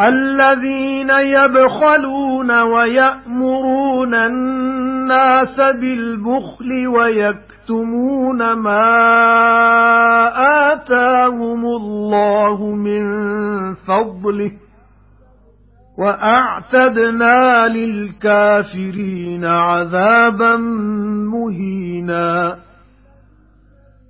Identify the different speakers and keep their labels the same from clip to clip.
Speaker 1: الَّذِينَ يَبْخَلُونَ وَيَأْمُرُونَ النَّاسَ بِالْبُخْلِ وَيَكْتُمُونَ مَا آتَاهُمُ اللَّهُ مِنْ فَضْلِهِ وَأَعْتَدْنَا لِلْكَافِرِينَ عَذَابًا مُهِينًا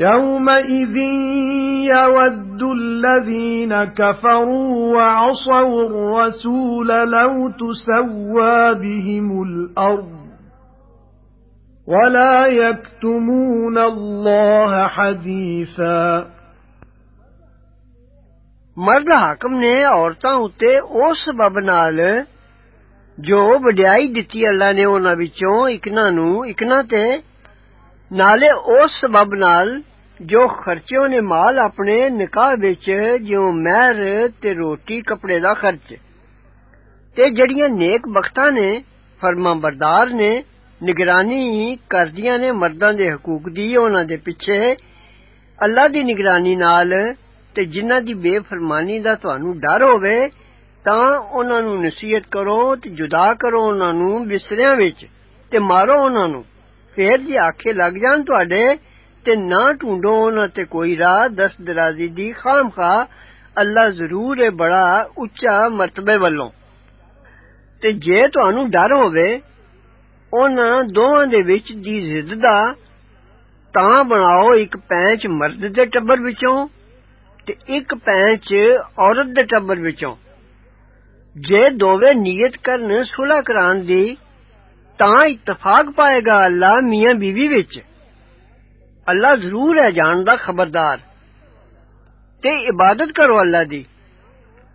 Speaker 1: يَوْمَئِذٍ يَوَدُّ الَّذِينَ كَفَرُوا وَعَصَوُا الرَّسُولَ لَوْ تُسَوَّى بِهِمُ الْأَرْضُ وَلَا يَكْتُمُونَ
Speaker 2: اللَّهَ حَدِيثًا مرد حاکم نے عورتاں اُتے او سبب نال جو ਵਡਿਆਈ ਦਿੱਤੀ ਅੱਲਾ ਨੇ ਉਹਨਾਂ ਵਿੱਚੋਂ ਇਕਨਾਂ ਨੂੰ ਇਕਨਾਂ ਤੇ ਨਾਲੇ ਉਸ ਸਬਬ ਨਾਲ ਜੋ ਖਰਚਿਓ ਨੇ ਮਾਲ ਆਪਣੇ ਨਿਕਾਹ ਵਿੱਚ ਜਿਉ ਮਹਿਰ ਤੇ ਰੋਟੀ ਕਪੜੇ ਦਾ ਖਰਚ ਤੇ ਜਿਹੜੀਆਂ ਨੇਕ ਬਖਤਾਂ ਨੇ ਫਰਮਾ ਬਰਦਾਰ ਨੇ ਨਿਗਰਾਨੀ ਕਰਦੀਆਂ ਨੇ ਮਰਦਾਂ ਦੇ ਹਕੂਕ ਦੀ ਉਹਨਾਂ ਦੇ ਪਿੱਛੇ ਅੱਲਾ ਦੀ ਨਿਗਰਾਨੀ ਨਾਲ ਤੇ ਜਿਨ੍ਹਾਂ ਦੀ ਬੇਫਰਮਾਨੀ ਦਾ ਤੁਹਾਨੂੰ ਡਰ ਹੋਵੇ ਤਾਂ ਉਹਨਾਂ ਨੂੰ ਨਸੀਹਤ ਕਰੋ ਤੇ ਜੁਦਾ ਕਰੋ ਉਹਨਾਂ ਨੂੰ ਬਿਸਰਿਆਂ ਵਿੱਚ ਤੇ ਮਾਰੋ ਉਹਨਾਂ ਨੂੰ ਫੇਰ ਜੇ ਆਖੇ ਲੱਗ ਜਾਣ ਤੁਹਾਡੇ تے نہ ڈھونڈو انہاں تے کوئی راہ دست درازی دی خام خواہ اللہ ضرور ہے بڑا اچا مرتبے والوں تے جے تانوں ڈر ہووے انہاں دوواں دے وچ دی ضد دا تاں بناؤ اک پینچ مرد دے ٹبر وچوں تے اک پینچ عورت دے ٹبر وچوں جے دوویں نیت کرن صلح کران دی تاں اتفاق پائے گا اللہ میاں بیوی وچ اللہ ضرور ہے جاندا خبردار تے عبادت کرو اللہ دی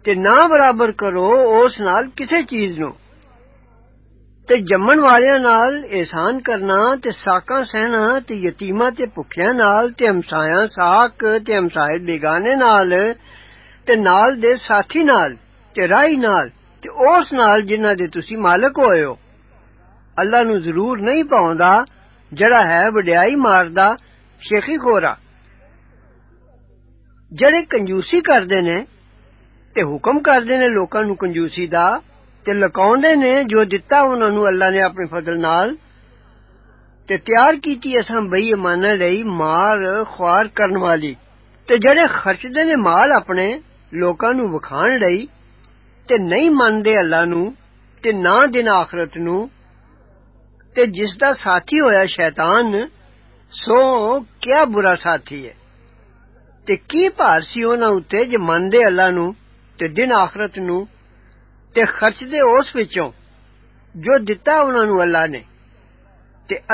Speaker 2: تے نہ برابر کرو اس نال کسے چیز نو تے جمن والیاں نال احسان کرنا تے ساکاں سہنا تے یتیماں تے بھکھیاں نال تے ہمسایاں ساک تے ہمسائے بیگانے نال تے نال دے ساتھی نال تے رائی نال تے اس نال جنہاں دے تسی مالک ہوئے ہو اللہ نو ضرور نہیں پاوندا جڑا ہے وڈیائی ماردا شیخی گورا جڑے کنجوسی کردے نے تے حکم کردے نے لوکاں نو کنجوسی دا تے لکاوندے نے جو دتا انہاں نو اللہ نے اپنے فضل نال تے تیار کیتی اساں بئی ایمانہ لئی مار خوار کرن والی تے جڑے خرچدے نے مال اپنے لوکاں نو وکھان لئی تے نہیں مندے اللہ نو تے نہ دن آخرت نو تے جس دا ساتھی ہویا شیطان سو کیا برا ساتھی ہے کی پار سی ات ماند نخرت نا خرچ دے بچوں جو دتا او اللہ نے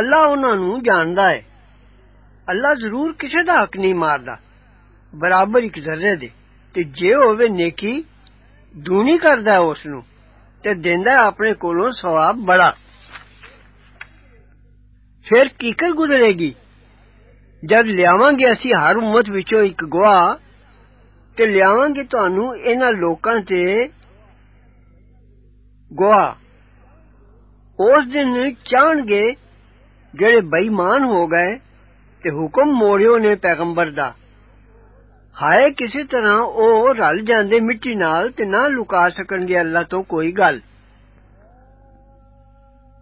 Speaker 2: الا نا اللہ ضرور کسی کا حق نہیں مارد برابر اک زرے دے او نیکی دونی کرد نا دن کو سواب بڑا پھر کیکر گزرے گی ਜਦ ਲਿਆਵਾਂਗੇ ਅਸੀਂ ਹਰ ਉਮਤ ਵਿੱਚੋਂ ਇੱਕ ਗਵਾਹ ਤੇ ਲਿਆਵਾਂਗੇ ਤੁਹਾਨੂੰ ਇਹਨਾਂ ਲੋਕਾਂ ਤੇ ਗਵਾਹ ਉਸ ਦਿਨ ਚਾਹਣਗੇ ਜਿਹੜੇ ਬੇਈਮਾਨ ਹੋ ਗਏ ਤੇ ਹੁਕਮ ਮੋੜਿਓ ਨੇ ਪੈਗੰਬਰ ਦਾ ਹਾਏ ਕਿਸੇ ਤਰ੍ਹਾਂ ਉਹ ਰਲ ਜਾਂਦੇ ਮਿੱਟੀ ਨਾਲ ਤੇ ਨਾ ਲੁਕਾ ਸਕਣਗੇ ਅੱਲਾ ਤੋਂ ਕੋਈ ਗੱਲ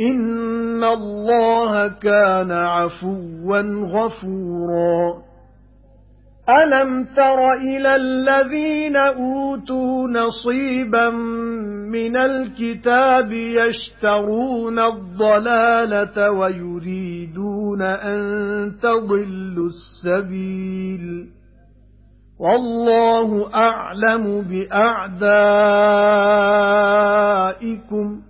Speaker 1: إِنَّ اللَّهَ كَانَ عَفُوًّا غَفُورًا أَلَمْ تَرَ إِلَى الَّذِينَ أُوتُوا نَصِيبًا مِنَ الْكِتَابِ يَشْتَرُونَ الضَّلَالَةَ وَيُرِيدُونَ أَن تَضِلُّوا السَّبِيلَ وَاللَّهُ أَعْلَمُ بِأَعْدَائِكُمْ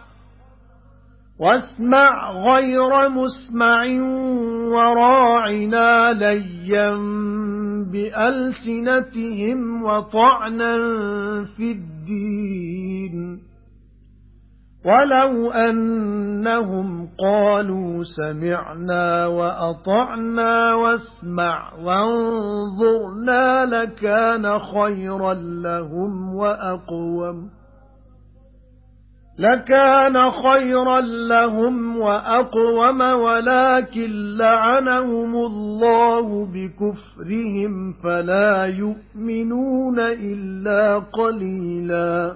Speaker 1: وَاسْمَعْ غَيْرَ مُسْمَعٍ وَرَاعِنَا لَيًّا بِأَلْسِنَتِهِمْ وَطَعْنًا فِي الدِّينِ وَلَوْ أَنَّهُمْ قَالُوا سَمِعْنَا وَأَطَعْنَا وَاسْمَعْ وَانظُرْنَا لَكَانَ خَيْرًا لَّهُمْ وَأَقْوَمَ لَكَانَ خَيْرًا لَّهُمْ وَأَقْوَمَ وَلَكِن لَّعَنَهُمُ اللَّهُ بِكُفْرِهِمْ فَلَا يُؤْمِنُونَ إِلَّا قَلِيلًا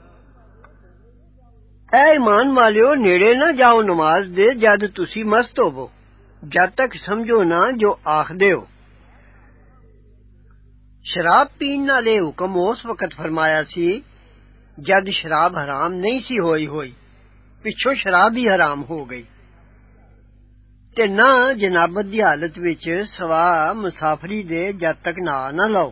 Speaker 2: اے ایمان والو نیڑے نہ جاؤ نماز دے جد تسی مست ہوو جد تک سمجھو نہ جو آخدے ہو شراب پین والے حکم اس وقت فرمایا سی جد شراب حرام نہیں سی ہوئی ہوئی ਪਿੱਛੋਂ ਸ਼ਰਾਬ ਹੀ ਹਰਾਮ ਹੋ ਗਈ ਤੇ ਨਾ ਜਨਾਬਤ ਦੀ ਹਾਲਤ ਵਿੱਚ ਸਵਾ ਮੁਸਾਫਰੀ ਦੇ ਜਦ ਤੱਕ ਨਾ ਨਾ ਲਾਓ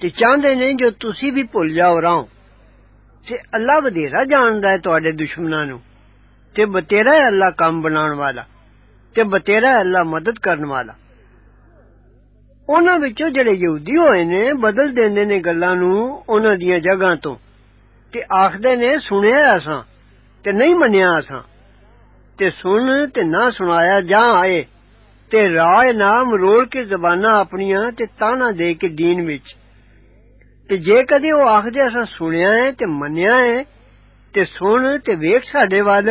Speaker 2: ਤੇ ਚਾਹੁੰਦੇ ਨੇ ਜੋ ਤੁਸੀਂ ਵੀ ਭੁੱਲ ਜਾਓ ਰਾਹ ਤੇ ਅੱਲਾ ਵਧੇਰਾ ਜਾਣਦਾ ਹੈ ਤੁਹਾਡੇ ਦੁਸ਼ਮਣਾਂ ਨੂੰ ਤੇ ਬਤੇਰਾ ਹੈ ਅੱਲਾ ਕੰਮ ਬਣਾਉਣ ਵਾਲਾ ਤੇ ਬਤੇਰਾ ਹੈ ਅੱਲਾ ਮਦਦ ਕਰਨ ਵਾਲਾ ਉਹਨਾਂ ਵਿੱਚੋਂ ਜਿਹੜੇ ਯਹੂਦੀ ਹੋਏ ਨੇ ਬਦਲ ਦਿੰਦੇ ਨੇ ਗੱਲਾਂ ਨੂੰ ਉਹਨਾਂ ਦੀਆਂ ਜਗ੍ਹਾ ਤੋਂ ਤੇ ਆਖਦੇ ਨੇ ਸੁਣਿਆ ਅਸਾਂ ਤੇ ਨਹੀਂ ਮੰਨਿਆ ਅਸਾਂ ਤੇ ਸੁਣ ਤੇ ਨਾ ਸੁਣਾਇਆ ਜਾਂ ਆਏ ਤੇ ਰਾਏ ਨਾਮ ਰੋਲ ਕੇ ਜ਼ਬਾਨਾਂ ਆਪਣੀਆਂ ਤੇ ਤਾਣਾ ਦੇ ਕੇ ਦੀਨ ਵਿੱਚ ਤੇ ਜੇ ਕਦੇ ਉਹ ਆਖਦੇ ਅਸਾਂ ਸੁਣਿਆ ਹੈ ਤੇ ਮੰਨਿਆ ਹੈ ਤੇ ਸੁਣ ਤੇ ਵੇਖ ਸਾਡੇ ਵੱਲ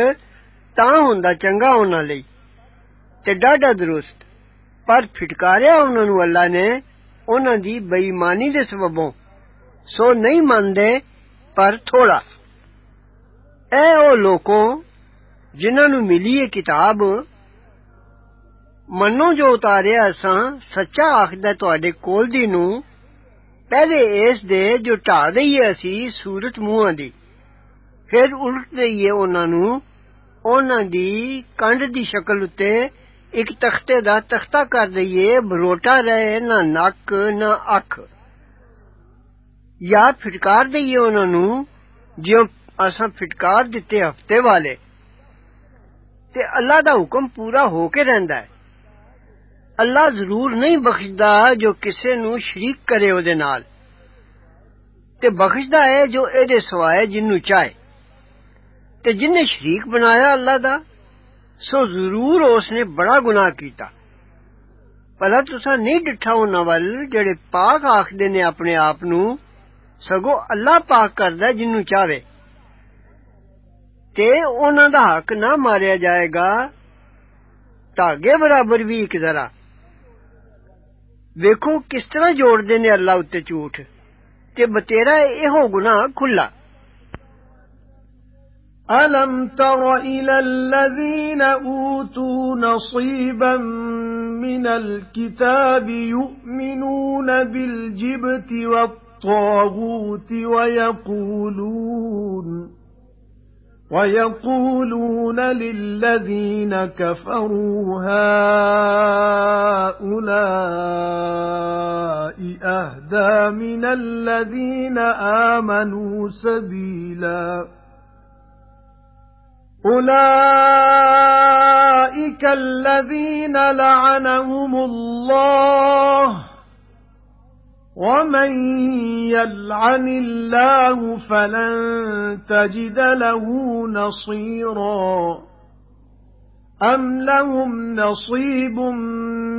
Speaker 2: ਤਾਂ ਹੁੰਦਾ ਚੰਗਾ ਉਹਨਾਂ ਲਈ ਤੇ ਡਾਢਾ ਦਰੁਸਤ ਪਰ ਫਿਟਕਾਰਿਆ ਉਹਨਾਂ ਨੂੰ ਅੱਲਾ ਨੇ ਉਹਨਾਂ ਦੀ ਬੇਈਮਾਨੀ ਦੇ ਸਬਬੋਂ ਸੋ ਨਹੀਂ ਮੰਨਦੇ ਪਰ ਥੋੜਾ ਐ ਉਹ ਲੋਕੋ ਜਿਨ੍ਹਾਂ ਨੂੰ ਮਿਲੀ ਇਹ ਕਿਤਾਬ ਮੰਨੋ ਜੋ ਉਤਾਰਿਆ ਅਸਾਂ ਸੱਚਾ ਆਖਦਾ ਤੁਹਾਡੇ ਕੋਲ ਦੀ ਨੂੰ ਪਹਿਲੇ ਇਸ ਦੇ ਜੋ ਢਾ ਦਈਏ ਅਸੀਂ ਸੂਰਤ ਮੂੰਹਾਂ ਦੀ ਫਿਰ ਉਲਟ ਦਈਏ ਉਹਨਾਂ ਨੂੰ ਉਹਨਾਂ ਦੀ ਕੰਡ ਦੀ ਸ਼ਕਲ ਉੱਤੇ ਇੱਕ ਤਖਤੇ ਦਾ ਤਖਤਾ ਕਰ ਦਈਏ ਬਰੋਟਾ ਰਹੇ ਨਾ ਨੱਕ ਨਾ ਅੱਖ یا فٹکار دئیے انہوں نو جو اصا فٹکار دیتے ہفتے والے تے اللہ دا حکم پورا ہو کے رہندا ہے اللہ ضرور نہیں بخشدا جو کسے نو شریک کرے او دے نال تے بخشدا ہے جو اے دے سوائے جنوں چاہے تے جن نے شریک بنایا اللہ دا سو ضرور اس نے بڑا گناہ کیتا پلا نہیں ڈٹھا او نوال جڑے پاک نے اپنے آپ نو سگو اللہ پاک کردا جنوں چاہے تے انہاں دا حق نہ ماریا جائے گا تاگے برابر بھی ایک ذرا ਵੇਖੋ ਕਿਸ ਤਰ੍ਹਾਂ ਜੋੜਦੇ ਨੇ ਅੱਲਾ ਉੱਤੇ ਝੂਠ ਤੇ ਬਤੇਰਾ ਇਹੋ ਗੁਨਾਹ ਖੁੱਲਾ ألم
Speaker 1: تر إلى الذين أوتوا نصيبا من الكتاب يؤمنون بالجبت والطاغوت ويقولون وَيَقُولُونَ لِلَّذِينَ كَفَرُوا هَؤُلَاءِ أَهْدَى مِنَ الَّذِينَ آمَنُوا سَبِيلًا أُولَئِكَ الَّذِينَ لَعَنَهُمُ اللَّهُ وَمَن يَلْعَنِ اللَّهُ فَلَن تَجِدَ لَهُ نَصِيرًا أَمْ لَهُمْ نَصِيبٌ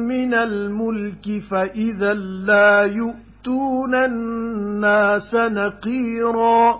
Speaker 1: مِنَ الْمُلْكِ فَإِذًا لَّا يُؤْتُونَ النَّاسَ نَقِيرًا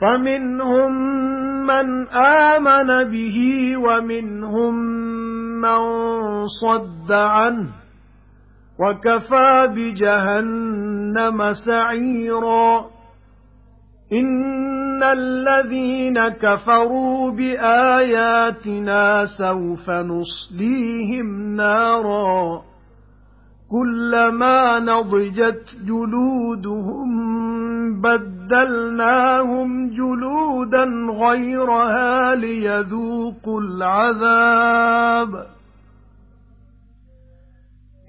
Speaker 1: فَمِنْهُمْ مَنْ آمَنَ بِهِ وَمِنْهُمْ مَنْ صَدَّ عَنْهُ وَكَفَى بِجَهَنَّمَ سَعِيرًا إِنَّ الَّذِينَ كَفَرُوا بِآيَاتِنَا سَوْفَ نُصْلِيهِمْ نَارًا كُلَّمَا نَضِجَتْ جُلُودُهُمْ بَدَّلْنَاهُمْ جُلُودًا غَيْرَهَا لِيَذُوقُوا الْعَذَابَ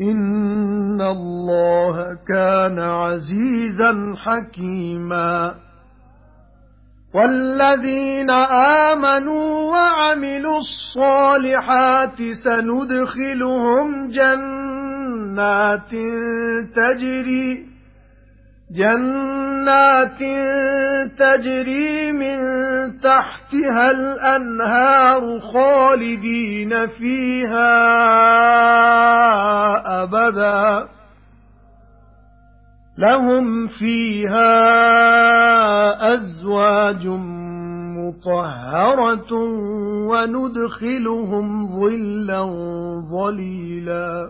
Speaker 1: إِنَّ اللَّهَ كَانَ عَزِيزًا حَكِيمًا وَالَّذِينَ آمَنُوا وَعَمِلُوا الصَّالِحَاتِ سَنُدْخِلُهُمْ جَنَّاتٍ تَجْرِي جَنَّاتٍ تَجْرِي مِن تَحْتِهَا الْأَنْهَارُ خَالِدِينَ فِيهَا أَبَدًا لَهُمْ فِيهَا أَزْوَاجٌ مُطَهَّرَةٌ وَنُدْخِلُهُمْ ظِلًّا ظَلِيلًا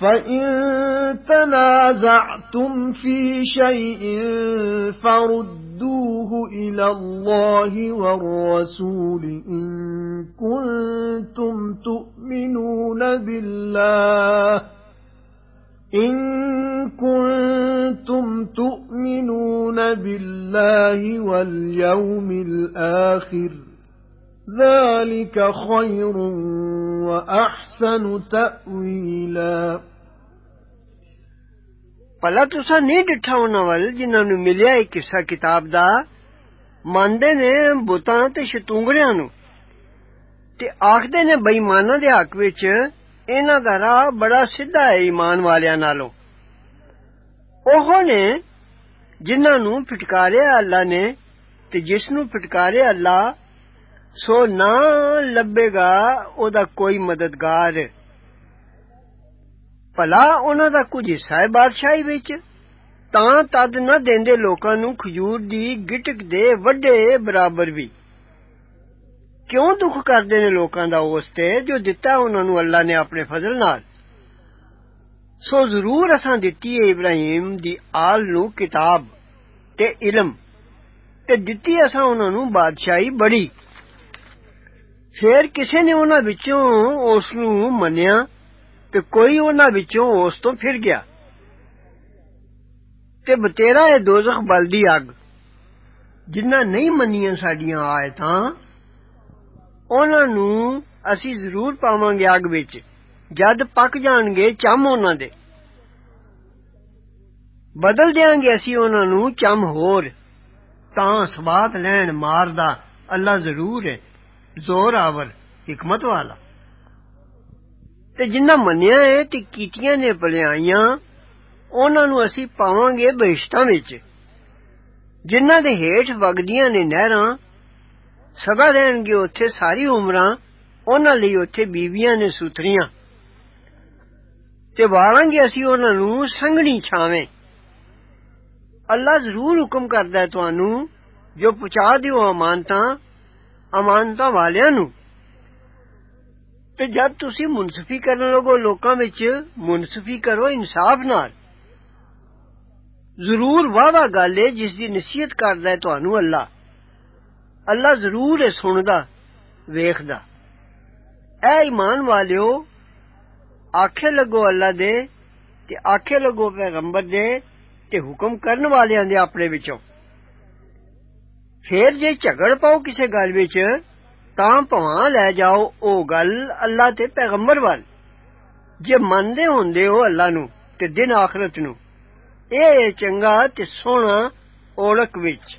Speaker 1: فَإِن تَنَازَعْتُمْ فِي شَيْءٍ فَرُدُّوهُ إِلَى اللَّهِ وَالرَّسُولِ إِن كُنتُمْ تُؤْمِنُونَ بِاللَّهِ إِن كُنتُمْ تُؤْمِنُونَ بِاللَّهِ وَالْيَوْمِ الْآخِرِ ذَلِكَ خَيْرٌ وَأَحْسَنُ تَأْوِيلًا
Speaker 2: ਭਲਾ ਤੁਸੀਂ ਨਹੀਂ ਡਿੱਠਾ ਉਹਨਾਂ ਵੱਲ ਜਿਨ੍ਹਾਂ ਨੂੰ ਮਿਲਿਆ ਇਹ ਕਿੱਸਾ ਕਿਤਾਬ ਦਾ ਮੰਨਦੇ ਨੇ ਬੁੱਤਾਂ ਤੇ ਸ਼ਤੂੰਗੜਿਆਂ ਨੂੰ ਤੇ ਆਖਦੇ ਨੇ ਬੇਈਮਾਨਾਂ ਦੇ ਹੱਕ ਵਿੱਚ ਇਹਨਾਂ ਦਾ ਰਾਹ ਬੜਾ ਸਿੱਧਾ ਹੈ ਈਮਾਨ ਵਾਲਿਆਂ ਨਾਲੋਂ ਉਹ ਨੇ ਜਿਨ੍ਹਾਂ ਨੂੰ ਫਟਕਾਰਿਆ ਅੱਲਾ ਨੇ ਤੇ ਜਿਸ ਨੂੰ ਫਟਕਾਰਿਆ ਅੱਲਾ ਸੋ ਨਾ ਲੱਭੇਗਾ ਉਹਦਾ ਕੋਈ ਮਦਦਗਾਰ ਭਲਾ ਉਹਨਾਂ ਦਾ ਕੁਝ ਹਿੱਸਾ ਹੈ ਬਾਦਸ਼ਾਹੀ ਵਿੱਚ ਤਾਂ ਤਦ ਨਾ ਦਿੰਦੇ ਲੋਕਾਂ ਨੂੰ ਖਜੂਰ ਦੀ ਗਿਟਕ ਦੇ ਵੱਡੇ ਬਰਾਬਰ ਵੀ ਕਿਉਂ ਦੁੱਖ ਕਰਦੇ ਨੇ ਲੋਕਾਂ ਦਾ ਉਸ ਤੇ ਜੋ ਦਿੱਤਾ ਉਹਨਾਂ ਨੂੰ ਅੱਲਾ ਨੇ ਆਪਣੇ ਫਜ਼ਲ ਨਾਲ ਸੋ ਜ਼ਰੂਰ ਅਸਾਂ ਦਿੱਤੀ ਹੈ ਇਬਰਾਹੀਮ ਦੀ ਆਲ ਨੂੰ ਕਿਤਾਬ ਤੇ ਇਲਮ ਤੇ ਦਿੱਤੀ ਅਸਾਂ ਉਹਨਾਂ ਨੂੰ ਬਾਦਸ਼ਾਹੀ ਬੜੀ فرا وس نو من کوئی اچ پا ٹی بترا دو بل دی اگ جنا نہیں منڈی آنا نو اص ضرور پو گے اگ و جد پک جان گے چم اے بدل دیا گی اص چم ہو سواد لین مار دلہ ضرور ہے زور آور حکمت والا تے جنہ منیا ہے تے کیتیاں نے بلیاں انہاں نو اسی پاواں گے بہشتاں وچ جنہ دے ہیٹھ وگدیاں نے نہراں سدا رہن گے اوتھے ساری عمراں انہاں لئی اوتھے بیویاں نے سوتریاں تے والاں گے اسی انہاں نو سنگنی چھاویں اللہ ضرور حکم کردا ہے تانوں جو پہنچا دیو امانتاں ਅਮਾਨਤਾਂ ਵਾਲਿਆਂ ਨੂੰ ਤੇ ਜਦ ਤੁਸੀਂ ਮੁਨਸਫੀ ਕਰਨ ਲੱਗੋ ਲੋਕਾਂ ਵਿੱਚ ਮੁਨਸਫੀ ਕਰੋ ਇਨਸਾਫ ਨਾਲ ਜ਼ਰੂਰ ਵਾਵਾ ਗੱਲ ਏ ਜਿਸ ਦੀ ਨਸੀਹਤ ਕਰਦਾ ਹੈ ਤੁਹਾਨੂੰ ਅੱਲਾ ਅੱਲਾ ਜ਼ਰੂਰ ਇਹ ਸੁਣਦਾ ਵੇਖਦਾ ਐ ਈਮਾਨ ਵਾਲਿਓ ਆਖੇ ਲੱਗੋ ਅੱਲਾ ਦੇ ਤੇ ਆਖੇ ਲੱਗੋ ਪੈਗੰਬਰ ਦੇ ਤੇ ਹੁਕਮ ਕਰਨ ਵਾਲਿਆਂ ਦੇ ਆਪਣੇ ਵਿੱਚੋਂ ਫੇਰ ਜੇ ਝਗੜ ਪਾਓ ਕਿਸੇ ਗੱਲ ਵਿੱਚ ਤਾਂ ਭਵਾਂ ਲੈ ਜਾਓ ਉਹ ਗੱਲ ਅੱਲਾ ਤੇ ਪੈਗੰਬਰ ਵੱਲ ਜੇ ਮੰਨਦੇ ਹੁੰਦੇ ਹੋ ਅੱਲਾ ਨੂੰ ਤੇ ਦਿਨ ਆਖਰਤ ਨੂੰ ਇਹ ਚੰਗਾ ਤੇ ਸੋਹਣਾ ਔਲਕ ਵਿੱਚ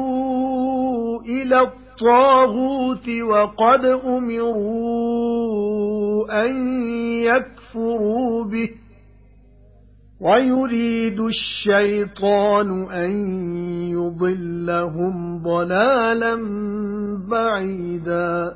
Speaker 1: إِلَى الطَّاغُوتِ وَقَدْ أُمِرُوا أَن يَكْفُرُوا بِهِ وَيُرِيدُ الشَّيْطَانُ أَن يُضِلَّهُمْ ضَلَالًا بَعِيدًا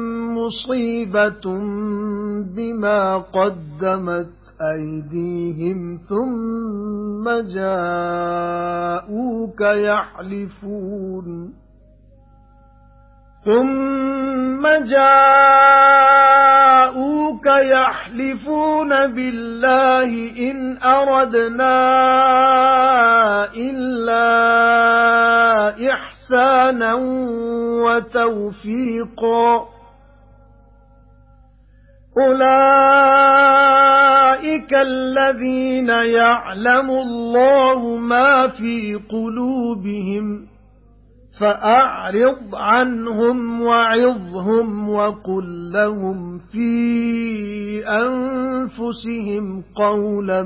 Speaker 1: مُصِيبَةٌ بِمَا قَدَّمَتْ أَيْدِيهِمْ ثُمَّ جَاءُوكَ يَحْلِفُونَ ثُمَّ جَاءُوكَ يَحْلِفُونَ بِاللَّهِ إِنْ أَرَدْنَا إِلَّا إِحْسَانًا وَتَوْفِيقًا أُولَئِكَ الَّذِينَ يَعْلَمُ اللَّهُ مَا فِي قُلُوبِهِمْ فَأَعْرِضْ عَنْهُمْ وَعِظْهُمْ وَقُل لَّهُمْ فِي أَنفُسِهِمْ قَوْلًا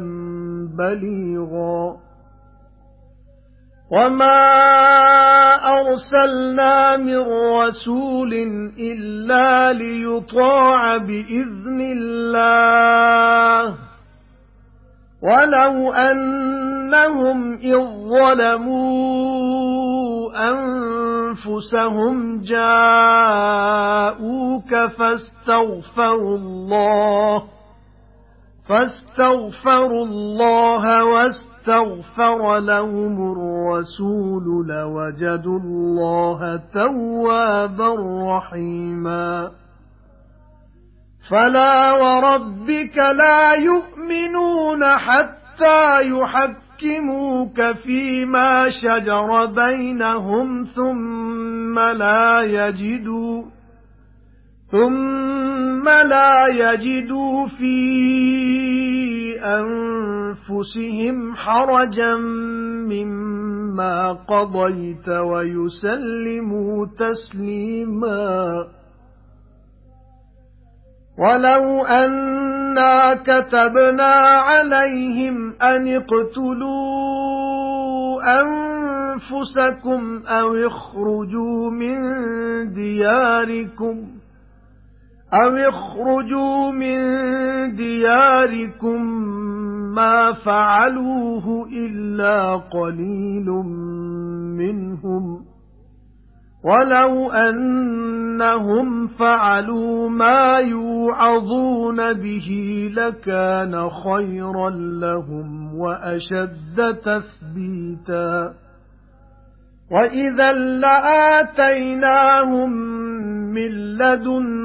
Speaker 1: بَلِيغًا وَمَا أَرْسَلْنَا مِن رَّسُولٍ إِلَّا لِيُطَاعَ بِإِذْنِ اللَّهِ وَلَوْ أَنَّهُمْ إِذ ظَلَمُوا أَنفُسَهُمْ جَاءُوكَ فَاسْتَغْفَرُوا اللَّهَ فَاسْتَغْفَرُوا اللَّهَ وَاسْتَغْفَرُوا اسْتَغْفَرَ لَهُمُ الرَّسُولُ لَوَجَدُوا اللَّهَ تَوَّابًا رَّحِيمًا فَلَا وَرَبِّكَ لَا يُؤْمِنُونَ حَتَّى يُحَكِّمُوكَ فِيمَا شَجَرَ بَيْنَهُمْ ثُمَّ لَا يَجِدُوا ثُمَّ لَا يَجِدُوا فِي أَنفُسِهِمْ حَرَجًا مِّمَّا قَضَيْتَ وَيُسَلِّمُوا تَسْلِيمًا وَلَوْ أَنَّا كَتَبْنَا عَلَيْهِمْ أَنِ اقْتُلُوا أَنفُسَكُمْ أَوِ اخْرُجُوا مِن دِيَارِكُمْ أَوْ اخْرُجُوا مِنْ دِيَارِكُمْ مَا فَعَلُوهُ إِلَّا قَلِيلٌ مِنْهُمْ وَلَوْ أَنَّهُمْ فَعَلُوا مَا يُوعَظُونَ بِهِ لَكَانَ خَيْرًا لَهُمْ وَأَشَدَّ تَثْبِيتًا وَإِذًا لَّآتَيْنَاهُمْ مِن لَّدُنَّا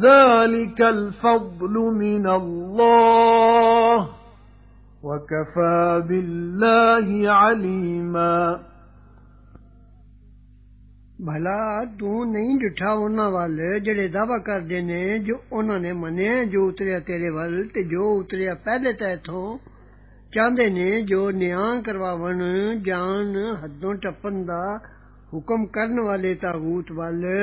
Speaker 1: ذَلِكَ الْفَضْلُ مِنَ اللَّهِ وَكَفَى بِاللَّهِ
Speaker 2: عَلِيمًا بھلا تو نہیں ڈٹھا انہاں والے جڑے دعویٰ کردے نے جو انہاں نے منے جو اتریا تیرے ول تے جو اتریا پہلے تے اتھوں چاندے نے جو نیاں کرواون جان حدوں ٹپن دا حکم کرن والے تاغوت والے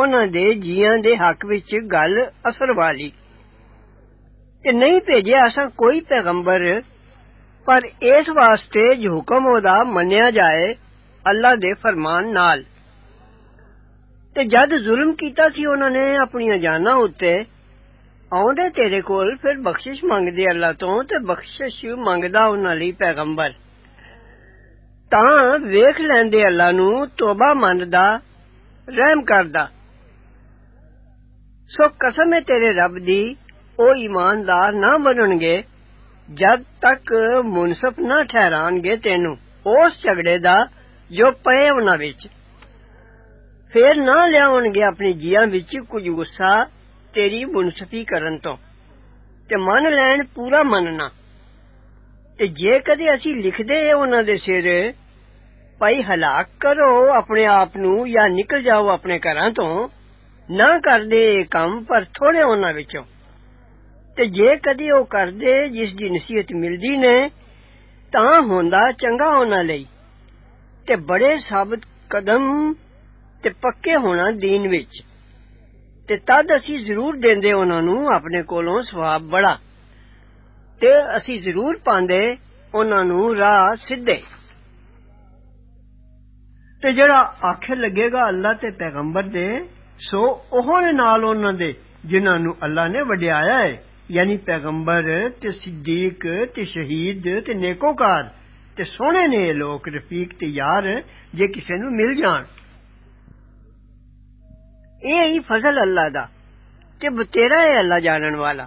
Speaker 2: ਉਹਨਾਂ ਦੇ ਜੀਆਂ ਦੇ ਹੱਕ ਵਿੱਚ ਗੱਲ ਅਸਰ ਵਾਲੀ ਤੇ ਨਹੀਂ ਭੇਜਿਆ ਅਸਾਂ ਕੋਈ ਪੈਗੰਬਰ ਪਰ ਇਸ ਵਾਸਤੇ ਜੋ ਹੁਕਮ ਉਹਦਾ ਮੰਨਿਆ ਜਾਏ ਅੱਲਾ ਦੇ ਫਰਮਾਨ ਨਾਲ ਤੇ ਜਦ ਜ਼ੁਲਮ ਕੀਤਾ ਸੀ ਉਹਨਾਂ ਨੇ ਆਪਣੀਆਂ ਜਾਨਾਂ ਉੱਤੇ ਆਉਂਦੇ ਤੇਰੇ ਕੋਲ ਫਿਰ ਬਖਸ਼ਿਸ਼ ਮੰਗਦੇ ਅੱਲਾ ਤੋਂ ਤੇ ਬਖਸ਼ਿਸ਼ ਮੰਗਦਾ ਉਹਨਾਂ ਲਈ ਪੈਗੰਬਰ ਤਾਂ ਵੇਖ ਲੈਂਦੇ ਅੱਲਾ ਨੂੰ ਤੋਬਾ ਮੰਨਦਾ ਰਹਿਮ ਕਰਦਾ ਸੋ ਕਸਮ ਹੈ ਤੇਰੇ ਰੱਬ ਦੀ ਉਹ ਇਮਾਨਦਾਰ ਨਾ ਬਣਨਗੇ ਜਦ ਤੱਕ ਮੁਨਸਫ ਨਾ ਠਹਿਰਾਣਗੇ ਤੈਨੂੰ ਉਸ ਝਗੜੇ ਦਾ ਜੋ ਪਏ ਉਹਨਾਂ ਵਿੱਚ ਫੇਰ ਨਾ ਲਿਆਉਣਗੇ ਆਪਣੀ ਜੀਆਂ ਵਿੱਚ ਕੁਝ ਗੁੱਸਾ ਤੇਰੀ ਮੁਨਸਫੀ ਕਰਨ ਤੋਂ ਤੇ ਮੰਨ ਲੈਣ ਪੂਰਾ ਮੰਨਣਾ ਤੇ ਜੇ ਕਦੇ ਅਸੀਂ ਲਿਖਦੇ ਉਹਨਾਂ ਦੇ ਸਿਰ ਭਾਈ ਹਲਾਕ ਕਰੋ ਆਪਣੇ ਆਪ ਨੂੰ ਜਾਂ ਨਿਕਲ ਜਾਓ ਆਪਣੇ ਘਰਾਂ ਤੋਂ ਨਾ ਕਰਦੇ ਇਹ ਕੰਮ ਪਰ ਥੋੜੇ ਉਹਨਾਂ ਵਿੱਚੋਂ ਤੇ ਜੇ ਕਦੀ ਉਹ ਕਰਦੇ ਜਿਸ ਦੀ ਨਸੀਹਤ ਮਿਲਦੀ ਨੇ ਤਾਂ ਹੁੰਦਾ ਚੰਗਾ ਉਹਨਾਂ ਲਈ ਤੇ ਬੜੇ ਸਾਬਤ ਕਦਮ ਤੇ ਪੱਕੇ ਹੋਣਾ دین ਵਿੱਚ ਤੇ ਤਦ ਅਸੀਂ ਜ਼ਰੂਰ ਦਿੰਦੇ ਉਹਨਾਂ ਨੂੰ ਆਪਣੇ ਕੋਲੋਂ ਸਵਾਬ ਬੜਾ ਤੇ ਅਸੀਂ ਜ਼ਰੂਰ ਪਾਉਂਦੇ ਉਹਨਾਂ ਨੂੰ ਰਾਹ ਸਿੱਧੇ ਤੇ ਜਿਹੜਾ ਆਖੇ ਲੱਗੇਗਾ ਅੱਲਾ ਤੇ ਪੈਗੰਬਰ ਦੇ ਸੋ ਉਹਨਾਂ ਦੇ ਨਾਲ ਉਹਨਾਂ ਦੇ ਜਿਨ੍ਹਾਂ ਨੂੰ ਅੱਲਾ ਨੇ ਵਡਿਆਇਆ ਹੈ ਯਾਨੀ ਪੈਗੰਬਰ ਤੇ ਸਿੱਦੀਕ ਤੇ ਸ਼ਹੀਦ ਤੇ ਨੇਕੋਕਾਰ ਤੇ ਸੋਹਣੇ ਨੇ ਲੋਕ ਰਫੀਕ ਤੇ ਯਾਰ ਜੇ ਕਿਸੇ ਨੂੰ ਮਿਲ ਜਾਣ ਇਹ ਹੀ ਫਜ਼ਲ ਅੱਲਾ ਦਾ ਤੇ ਬਤੇਰਾ ਹੈ ਅੱਲਾ ਜਾਣਨ ਵਾਲਾ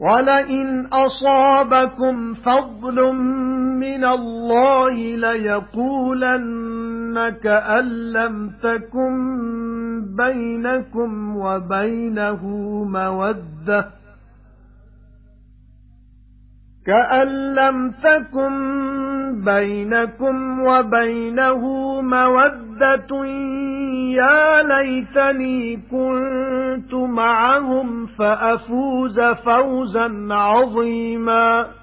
Speaker 1: وَلَئِنْ أَصَابَكُمْ فَضْلٌ مِنَ اللَّهِ لَيَقُولَنَّ كَأَن لَّمْ تَكُن بَيْنَكُمْ وَبَيْنَهُ مَوَدَّةٌ كَأَن لَّمْ تَكُن بَيْنَكُمْ وَبَيْنَهُ مَوَدَّةٌ يَا لَيْتَنِي كُنتُ مَعَهُمْ فَأَفُوزَ فَوْزًا عَظِيمًا